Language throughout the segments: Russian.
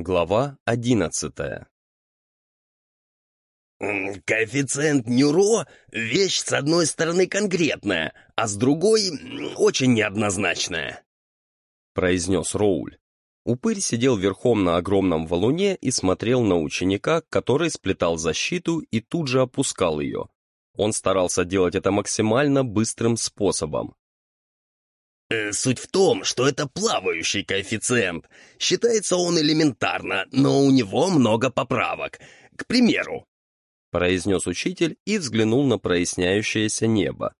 Глава одиннадцатая «Коэффициент Нюро — вещь с одной стороны конкретная, а с другой — очень неоднозначная», — произнес Роуль. Упырь сидел верхом на огромном валуне и смотрел на ученика, который сплетал защиту и тут же опускал ее. Он старался делать это максимально быстрым способом. Э, «Суть в том, что это плавающий коэффициент. Считается он элементарно, но у него много поправок. К примеру, — произнес учитель и взглянул на проясняющееся небо.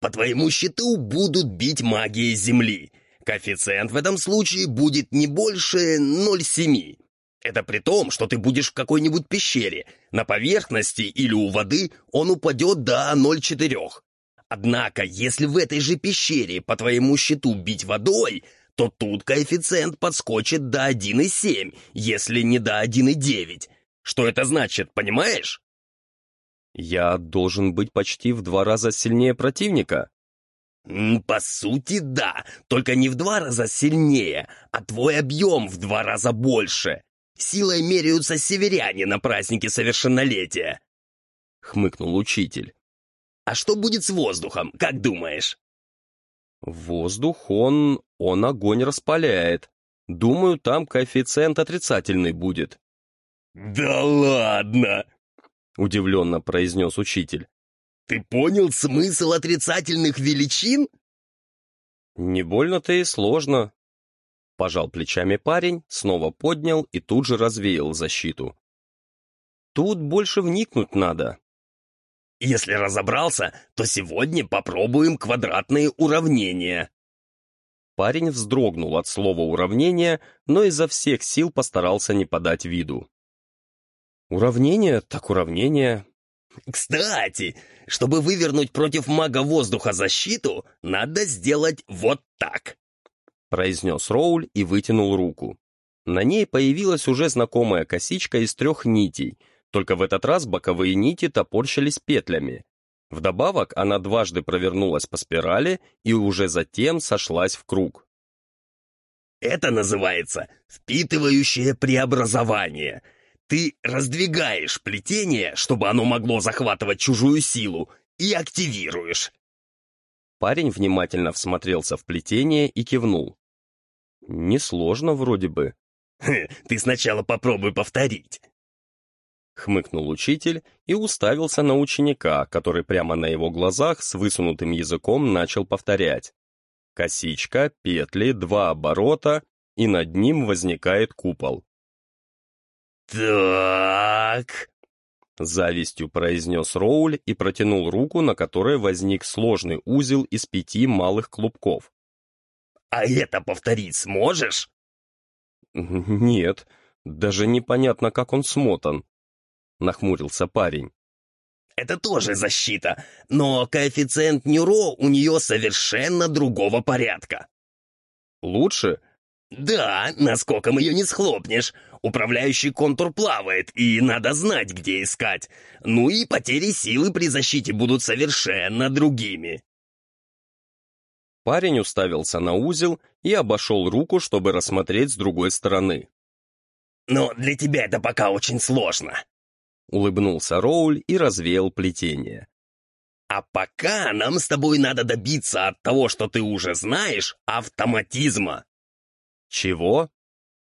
«По твоему счету будут бить магией Земли. Коэффициент в этом случае будет не больше 0,7. Это при том, что ты будешь в какой-нибудь пещере. На поверхности или у воды он упадет до 0,4. Однако, если в этой же пещере по твоему счету бить водой, то тут коэффициент подскочит до 1,7, если не до 1,9. Что это значит, понимаешь? Я должен быть почти в два раза сильнее противника. По сути, да, только не в два раза сильнее, а твой объем в два раза больше. Силой меряются северяне на празднике совершеннолетия. Хмыкнул учитель. А что будет с воздухом, как думаешь? Воздух, он... он огонь распаляет. Думаю, там коэффициент отрицательный будет. «Да ладно!» — удивленно произнес учитель. «Ты понял смысл отрицательных величин?» «Не больно-то и сложно», — пожал плечами парень, снова поднял и тут же развеял защиту. «Тут больше вникнуть надо». «Если разобрался, то сегодня попробуем квадратные уравнения», Парень вздрогнул от слова «уравнение», но изо всех сил постарался не подать виду. Уравнение так уравнение. Кстати, чтобы вывернуть против мага воздуха защиту, надо сделать вот так. Произнес Роуль и вытянул руку. На ней появилась уже знакомая косичка из трех нитей, только в этот раз боковые нити топорщились петлями. Вдобавок она дважды провернулась по спирали и уже затем сошлась в круг. Это называется впитывающее преобразование — ты раздвигаешь плетение, чтобы оно могло захватывать чужую силу, и активируешь. Парень внимательно всмотрелся в плетение и кивнул. Несложно вроде бы. «Ты сначала попробуй повторить». Хмыкнул учитель и уставился на ученика, который прямо на его глазах с высунутым языком начал повторять. Косичка, петли, два оборота, и над ним возникает купол. «Так...» Завистью произнес Роуль и протянул руку, на которой возник сложный узел из пяти малых клубков. «А это повторить сможешь?» «Нет, даже непонятно, как он смотан», — нахмурился парень. «Это тоже защита, но коэффициент Нюро у нее совершенно другого порядка». «Лучше?» «Да, наскоком ее не схлопнешь. Управляющий контур плавает, и надо знать, где искать. Ну и потери силы при защите будут совершенно другими». Парень уставился на узел и обошел руку, чтобы рассмотреть с другой стороны. «Но для тебя это пока очень сложно», — улыбнулся Роуль и развеял плетение. «А пока нам с тобой надо добиться от того, что ты уже знаешь, автоматизма». «Чего?»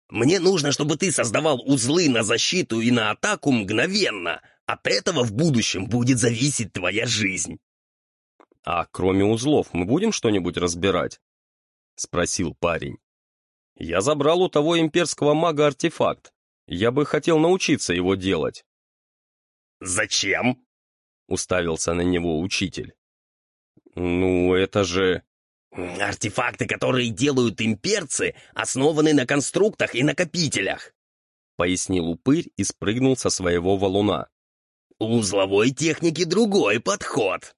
«Мне нужно, чтобы ты создавал узлы на защиту и на атаку мгновенно. От этого в будущем будет зависеть твоя жизнь». «А кроме узлов мы будем что-нибудь разбирать?» — спросил парень. «Я забрал у того имперского мага артефакт. Я бы хотел научиться его делать». «Зачем?» — уставился на него учитель. «Ну, это же...» «Артефакты, которые делают имперцы, основаны на конструктах и накопителях», пояснил упырь и спрыгнул со своего валуна. «У узловой техники другой подход».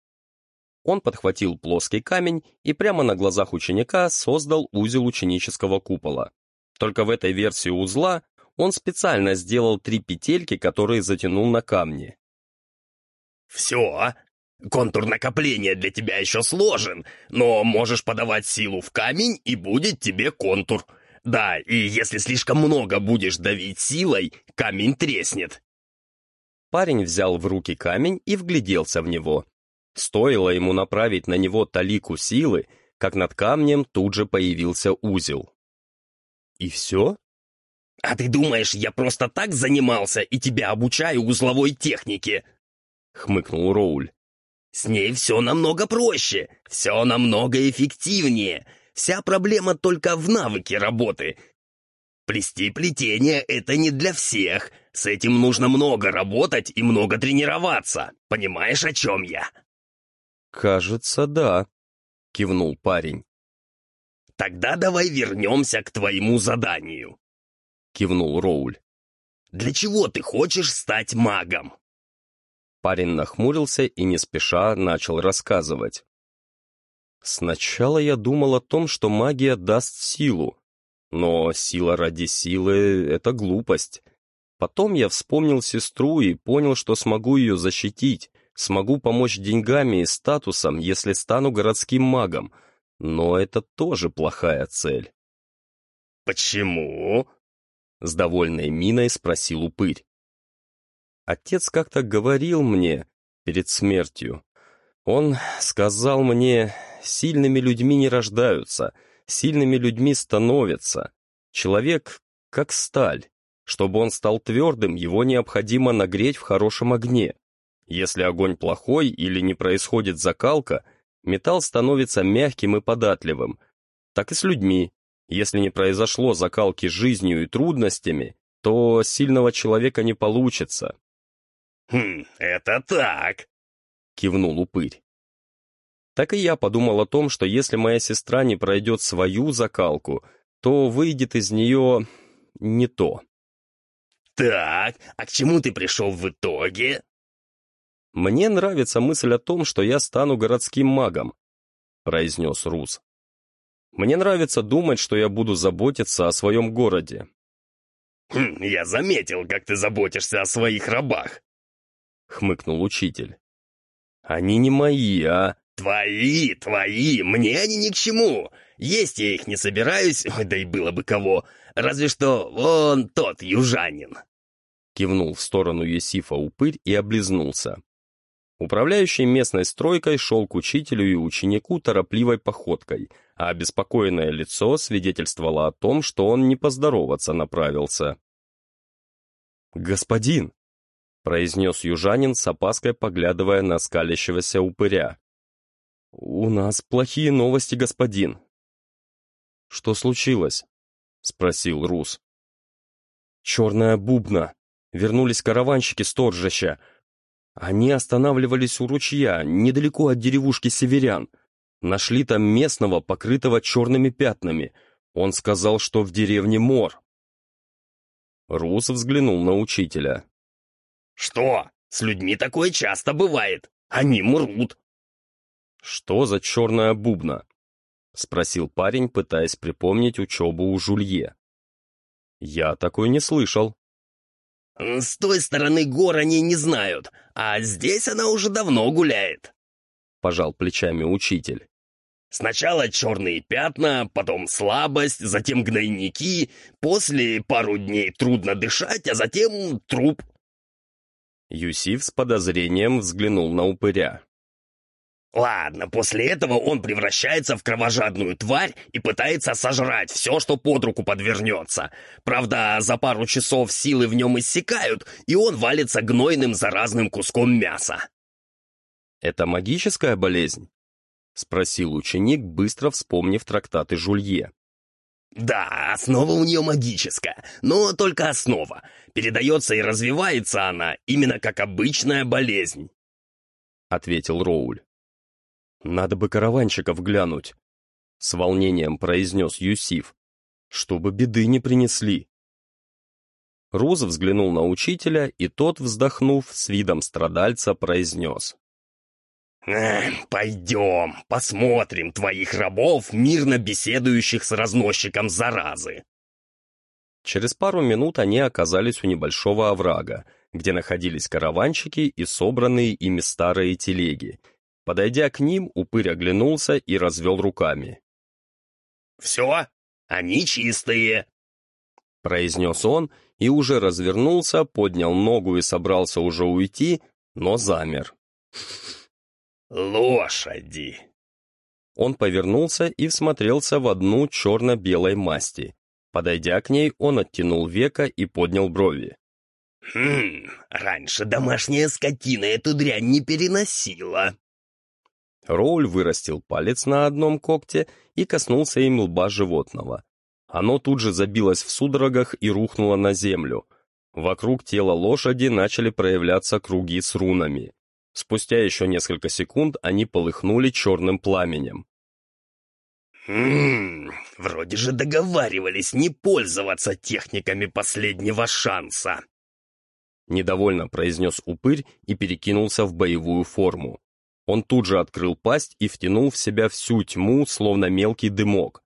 Он подхватил плоский камень и прямо на глазах ученика создал узел ученического купола. Только в этой версии узла он специально сделал три петельки, которые затянул на камне. «Все, Контур накопления для тебя еще сложен, но можешь подавать силу в камень, и будет тебе контур. Да, и если слишком много будешь давить силой, камень треснет. Парень взял в руки камень и вгляделся в него. Стоило ему направить на него талику силы, как над камнем тут же появился узел. «И все?» «А ты думаешь, я просто так занимался и тебя обучаю узловой технике?» — хмыкнул Роуль. «С ней все намного проще, все намного эффективнее. Вся проблема только в навыке работы. Плести плетение — это не для всех. С этим нужно много работать и много тренироваться. Понимаешь, о чем я?» «Кажется, да», — кивнул парень. «Тогда давай вернемся к твоему заданию», — кивнул Роуль. «Для чего ты хочешь стать магом?» Парень нахмурился и не спеша начал рассказывать. Сначала я думал о том, что магия даст силу, но сила ради силы — это глупость. Потом я вспомнил сестру и понял, что смогу ее защитить, смогу помочь деньгами и статусом, если стану городским магом, но это тоже плохая цель. «Почему?» С довольной миной спросил упырь. Отец как-то говорил мне перед смертью. Он сказал мне, сильными людьми не рождаются, сильными людьми становятся. Человек как сталь. Чтобы он стал твердым, его необходимо нагреть в хорошем огне. Если огонь плохой или не происходит закалка, металл становится мягким и податливым. Так и с людьми. Если не произошло закалки жизнью и трудностями, то сильного человека не получится. «Хм, это так!» — кивнул упырь. Так и я подумал о том, что если моя сестра не пройдет свою закалку, то выйдет из нее не то. «Так, а к чему ты пришел в итоге?» «Мне нравится мысль о том, что я стану городским магом», — произнес Рус. Мне нравится думать, что я буду заботиться о своем городе. «Хм, «Я заметил, как ты заботишься о своих рабах», — хмыкнул учитель. «Они не мои, а...» «Твои, твои, мне они ни к чему. Есть я их не собираюсь, да и было бы кого. Разве что вон тот южанин». Кивнул в сторону Есифа упырь и облизнулся. Управляющий местной стройкой шел к учителю и ученику торопливой походкой, а обеспокоенное лицо свидетельствовало о том, что он не поздороваться направился. «Господин!» — произнес южанин с опаской, поглядывая на скалящегося упыря. «У нас плохие новости, господин». «Что случилось?» — спросил Рус. «Черная бубна. Вернулись караванщики сторжаща. Они останавливались у ручья, недалеко от деревушки северян. Нашли там местного, покрытого черными пятнами. Он сказал, что в деревне мор. Рус взглянул на учителя. «Что? С людьми такое часто бывает. Они мрут». «Что за черная бубна?» — спросил парень, пытаясь припомнить учебу у Жулье. «Я такой не слышал». «С той стороны гор они не знают, а здесь она уже давно гуляет», — пожал плечами учитель. Сначала черные пятна, потом слабость, затем гнойники, после пару дней трудно дышать, а затем труп. Юсиф с подозрением взглянул на упыря. Ладно, после этого он превращается в кровожадную тварь и пытается сожрать все, что под руку подвернется. Правда, за пару часов силы в нем иссякают, и он валится гнойным заразным куском мяса. Это магическая болезнь? — спросил ученик, быстро вспомнив трактаты Жулье. «Да, основа у нее магическая, но только основа. Передается и развивается она именно как обычная болезнь», — ответил Роуль. «Надо бы караванщиков глянуть», — с волнением произнес Юсиф, «чтобы беды не принесли». Руз взглянул на учителя, и тот, вздохнув, с видом страдальца произнес. «Пойдем, посмотрим твоих рабов, мирно беседующих с разносчиком заразы». Через пару минут они оказались у небольшого оврага, где находились караванщики и собранные ими старые телеги. Подойдя к ним, упырь оглянулся и развел руками. «Все? Они чистые!» Произнес он и уже развернулся, поднял ногу и собрался уже уйти, но замер. «Лошади!» Он повернулся и всмотрелся в одну черно-белой масти. Подойдя к ней, он оттянул века и поднял брови. «Хм, раньше домашняя скотина эту дрянь не переносила». Роуль вырастил палец на одном когте и коснулся им лба животного. Оно тут же забилось в судорогах и рухнуло на землю. Вокруг тела лошади начали проявляться круги с рунами. Спустя еще несколько секунд они полыхнули черным пламенем. «Хм, вроде же договаривались не пользоваться техниками последнего шанса», недовольно произнес упырь и перекинулся в боевую форму. Он тут же открыл пасть и втянул в себя всю тьму, словно мелкий дымок.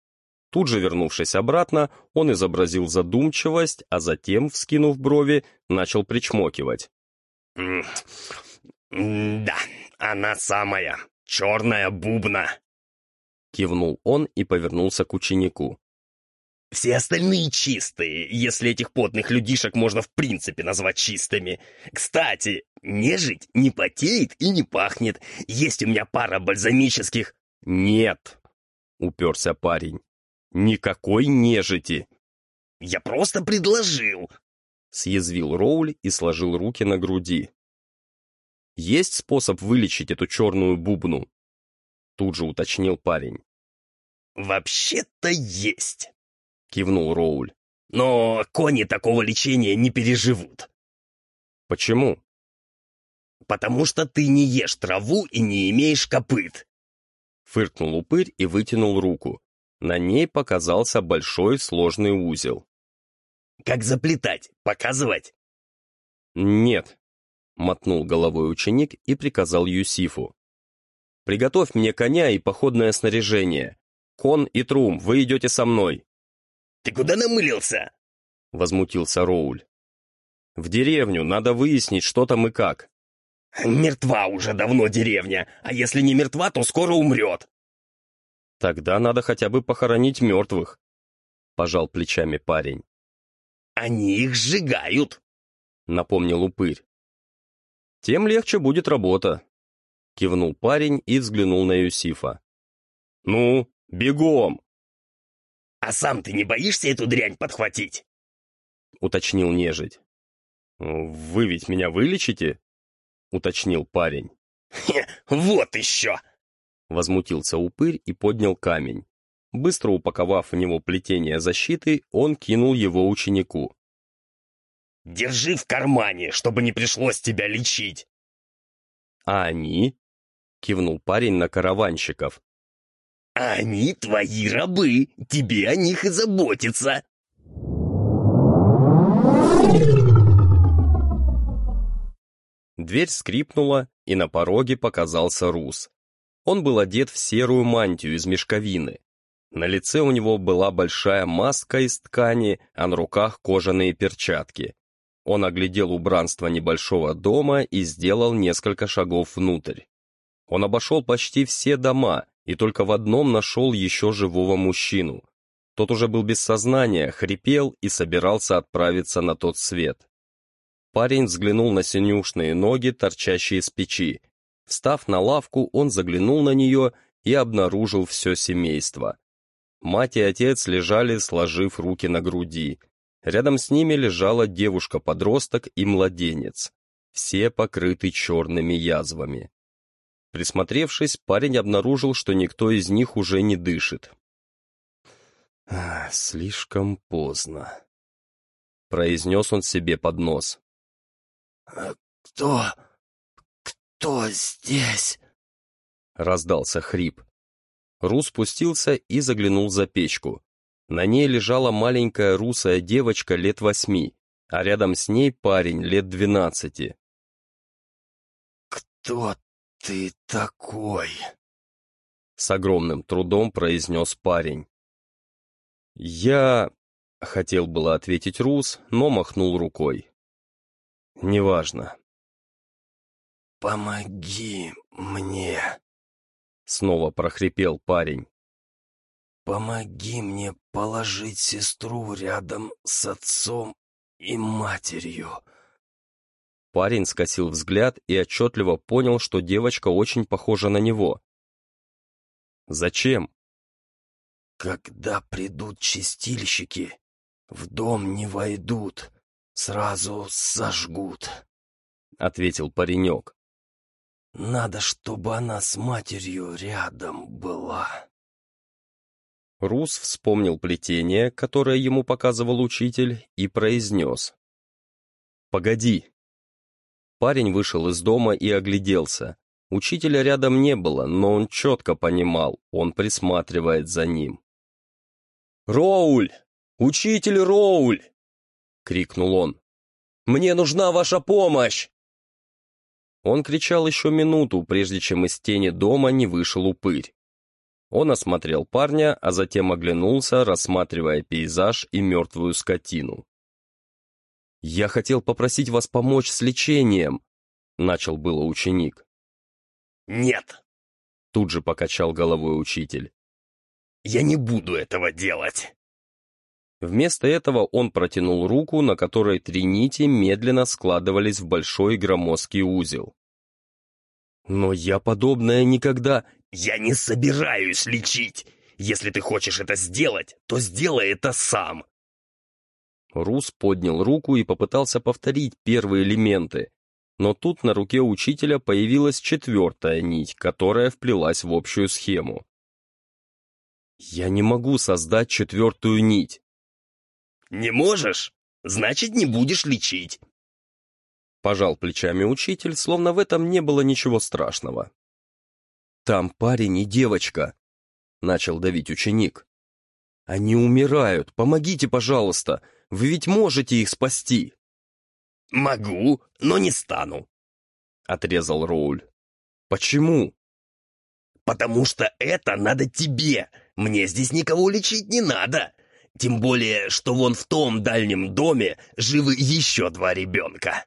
Тут же, вернувшись обратно, он изобразил задумчивость, а затем, вскинув брови, начал причмокивать. «Да, она самая, черная бубна!» Кивнул он и повернулся к ученику. Все остальные чистые, если этих потных людишек можно в принципе назвать чистыми. Кстати, нежить не потеет и не пахнет. Есть у меня пара бальзамических... Нет, уперся парень. Никакой нежити. Я просто предложил. Съязвил Роуль и сложил руки на груди. Есть способ вылечить эту черную бубну? Тут же уточнил парень. Вообще-то есть. — кивнул Роуль. «Но кони такого лечения не переживут». «Почему?» «Потому что ты не ешь траву и не имеешь копыт». Фыркнул упырь и вытянул руку. На ней показался большой сложный узел. «Как заплетать? Показывать?» «Нет», — мотнул головой ученик и приказал Юсифу. «Приготовь мне коня и походное снаряжение. Кон и Трум, вы идете со мной. Ты куда намылился?» — возмутился Роуль. «В деревню, надо выяснить, что там и как». «Мертва уже давно деревня, а если не мертва, то скоро умрет». «Тогда надо хотя бы похоронить мертвых», — пожал плечами парень. «Они их сжигают», — напомнил упырь. «Тем легче будет работа», — кивнул парень и взглянул на Юсифа. «Ну, бегом!» «А сам ты не боишься эту дрянь подхватить?» — уточнил нежить. «Вы ведь меня вылечите?» — уточнил парень. «Хе, вот еще!» — возмутился упырь и поднял камень. Быстро упаковав в него плетение защиты, он кинул его ученику. «Держи в кармане, чтобы не пришлось тебя лечить!» «А они?» — кивнул парень на караванщиков. «Они твои рабы, тебе о них и заботиться!» Дверь скрипнула, и на пороге показался Рус. Он был одет в серую мантию из мешковины. На лице у него была большая маска из ткани, а на руках кожаные перчатки. Он оглядел убранство небольшого дома и сделал несколько шагов внутрь. Он обошел почти все дома, и только в одном нашел еще живого мужчину. Тот уже был без сознания, хрипел и собирался отправиться на тот свет. Парень взглянул на синюшные ноги, торчащие из печи. Встав на лавку, он заглянул на нее и обнаружил все семейство. Мать и отец лежали, сложив руки на груди. Рядом с ними лежала девушка-подросток и младенец, все покрыты черными язвами. Присмотревшись, парень обнаружил, что никто из них уже не дышит. «Слишком поздно», — произнес он себе под нос. «Кто... кто здесь?» — раздался хрип. Рус спустился и заглянул за печку. На ней лежала маленькая русая девочка лет восьми, а рядом с ней парень лет двенадцати. «Кто ты такой?» С огромным трудом произнес парень. «Я...» — хотел было ответить Рус, но махнул рукой. «Неважно». «Помоги мне!» Снова прохрипел парень. Помоги мне положить сестру рядом с отцом и матерью». Парень скосил взгляд и отчетливо понял, что девочка очень похожа на него. «Зачем?» «Когда придут чистильщики, в дом не войдут, сразу сожгут», — ответил паренек. «Надо, чтобы она с матерью рядом была». Рус вспомнил плетение, которое ему показывал учитель, и произнес. «Погоди, Парень вышел из дома и огляделся. Учителя рядом не было, но он четко понимал, он присматривает за ним. «Роуль! Учитель Роуль!» — крикнул он. «Мне нужна ваша помощь!» Он кричал еще минуту, прежде чем из тени дома не вышел упырь. Он осмотрел парня, а затем оглянулся, рассматривая пейзаж и мертвую скотину. «Я хотел попросить вас помочь с лечением», — начал было ученик. «Нет», — тут же покачал головой учитель. «Я не буду этого делать». Вместо этого он протянул руку, на которой три нити медленно складывались в большой громоздкий узел. «Но я подобное никогда...» «Я не собираюсь лечить! Если ты хочешь это сделать, то сделай это сам!» Рус поднял руку и попытался повторить первые элементы, но тут на руке учителя появилась четвертая нить, которая вплелась в общую схему. «Я не могу создать четвертую нить». «Не можешь? Значит, не будешь лечить». Пожал плечами учитель, словно в этом не было ничего страшного. «Там парень и девочка», — начал давить ученик. «Они умирают, помогите, пожалуйста, вы ведь можете их спасти!» «Могу, но не стану», — отрезал Роуль. «Почему?» «Потому что это надо тебе. Мне здесь никого лечить не надо. Тем более, что вон в том дальнем доме живы еще два ребенка».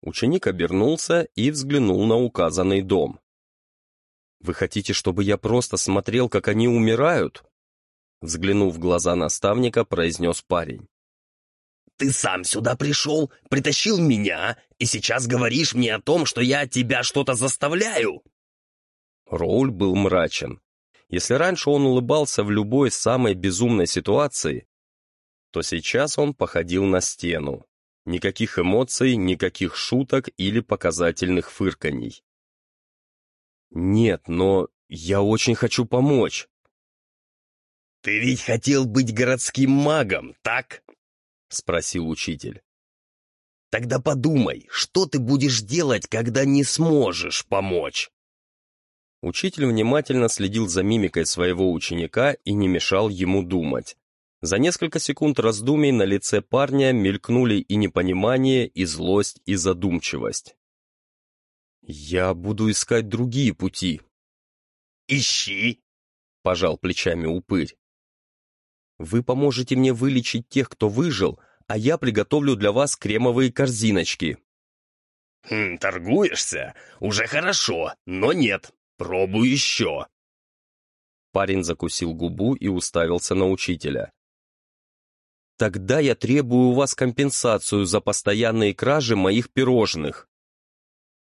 Ученик обернулся и взглянул на указанный дом. «Вы хотите, чтобы я просто смотрел, как они умирают?» Взглянув в глаза наставника, произнес парень. Ты сам сюда пришел, притащил меня, и сейчас говоришь мне о том, что я тебя что-то заставляю?» Роуль был мрачен. Если раньше он улыбался в любой самой безумной ситуации, то сейчас он походил на стену. Никаких эмоций, никаких шуток или показательных фырканий. «Нет, но я очень хочу помочь». «Ты ведь хотел быть городским магом, так?» — спросил учитель. «Тогда подумай, что ты будешь делать, когда не сможешь помочь?» Учитель внимательно следил за мимикой своего ученика и не мешал ему думать. За несколько секунд раздумий на лице парня мелькнули и непонимание, и злость, и задумчивость. «Я буду искать другие пути». «Ищи!» — пожал плечами упырь. Вы поможете мне вылечить тех, кто выжил, а я приготовлю для вас кремовые корзиночки». «Хм, торгуешься? Уже хорошо, но нет. Пробуй еще». Парень закусил губу и уставился на учителя. «Тогда я требую у вас компенсацию за постоянные кражи моих пирожных».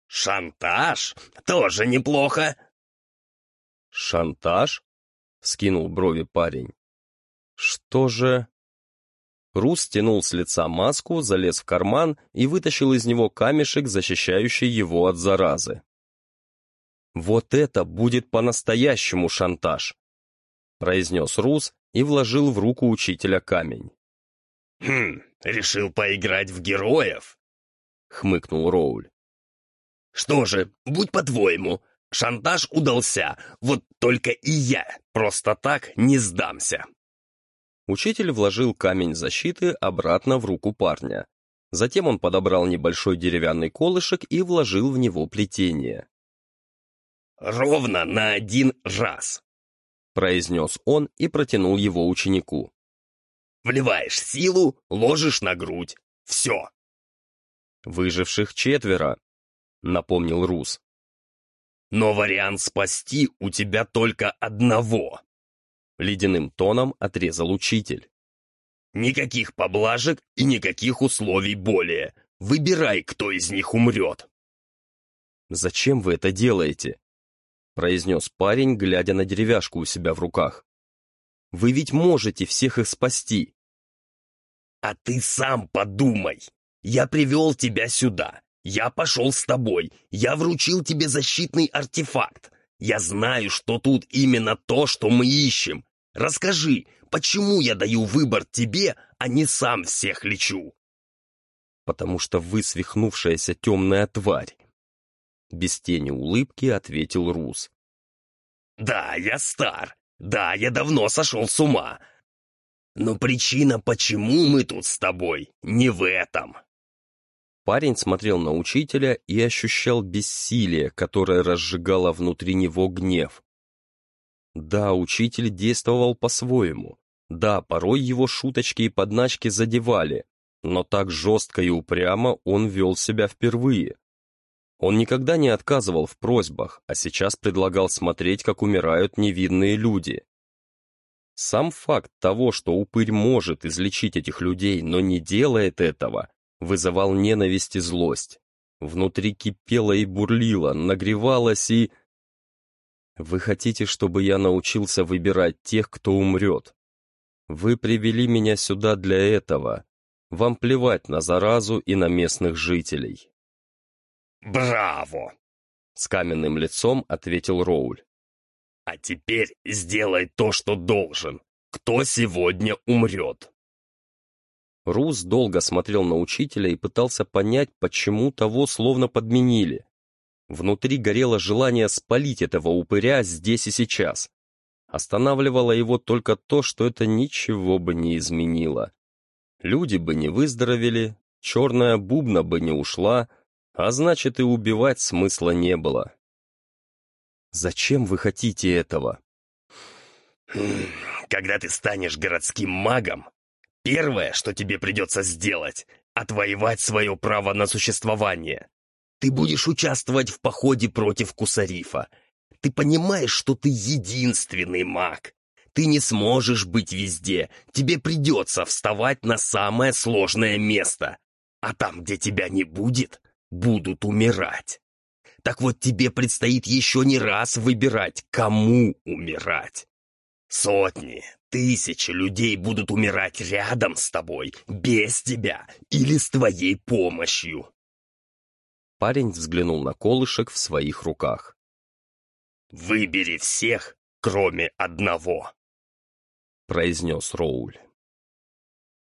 «Шантаж? Тоже неплохо». «Шантаж?» — скинул брови парень. Что же... Рус стянул с лица маску, залез в карман и вытащил из него камешек, защищающий его от заразы. «Вот это будет по-настоящему шантаж!» произнес Рус и вложил в руку учителя камень. «Хм, решил поиграть в героев?» хмыкнул Роуль. «Что же, будь по-твоему, шантаж удался, вот только и я просто так не сдамся!» Учитель вложил камень защиты обратно в руку парня. Затем он подобрал небольшой деревянный колышек и вложил в него плетение. «Ровно на один раз», — произнес он и протянул его ученику. «Вливаешь силу, ложишь на грудь. Все». «Выживших четверо», — напомнил Рус. «Но вариант спасти у тебя только одного», — ледяным тоном отрезал учитель. «Никаких поблажек и никаких условий более. Выбирай, кто из них умрет». «Зачем вы это делаете?» — произнес парень, глядя на деревяшку у себя в руках. «Вы ведь можете всех их спасти». «А ты сам подумай. Я привел тебя сюда. Я пошел с тобой. Я вручил тебе защитный артефакт. Я знаю, что тут именно то, что мы ищем. Расскажи, почему я даю выбор тебе, а не сам всех лечу?» «Потому что вы свихнувшаяся темная тварь», — без тени улыбки ответил Рус. «Да, я стар. Да, я давно сошел с ума. Но причина, почему мы тут с тобой, не в этом». Парень смотрел на учителя и ощущал бессилие, которое разжигало внутри него гнев. Да, учитель действовал по-своему. Да, порой его шуточки и подначки задевали, но так жестко и упрямо он вел себя впервые. Он никогда не отказывал в просьбах, а сейчас предлагал смотреть, как умирают невинные люди. Сам факт того, что упырь может излечить этих людей, но не делает этого, вызывал ненависть и злость. Внутри кипело и бурлило, нагревалось и... Вы хотите, чтобы я научился выбирать тех, кто умрет? Вы привели меня сюда для этого. Вам плевать на заразу и на местных жителей. «Браво!» — с каменным лицом ответил Роуль. «А теперь сделай то, что должен. Кто сегодня умрет?» Рус долго смотрел на учителя и пытался понять, почему того словно подменили. Внутри горело желание спалить этого упыря здесь и сейчас. Останавливало его только то, что это ничего бы не изменило. Люди бы не выздоровели, черная бубна бы не ушла, а значит и убивать смысла не было. «Зачем вы хотите этого?» «Когда ты станешь городским магом, Первое, что тебе придется сделать, отвоевать свое право на существование. Ты будешь участвовать в походе против Кусарифа. Ты понимаешь, что ты единственный маг. Ты не сможешь быть везде. Тебе придется вставать на самое сложное место. А там, где тебя не будет, будут умирать. Так вот тебе предстоит еще не раз выбирать, кому умирать. Сотни, тысячи людей будут умирать рядом с тобой, без тебя или с твоей помощью. Парень взглянул на колышек в своих руках. «Выбери всех, кроме одного», — произнес Роуль.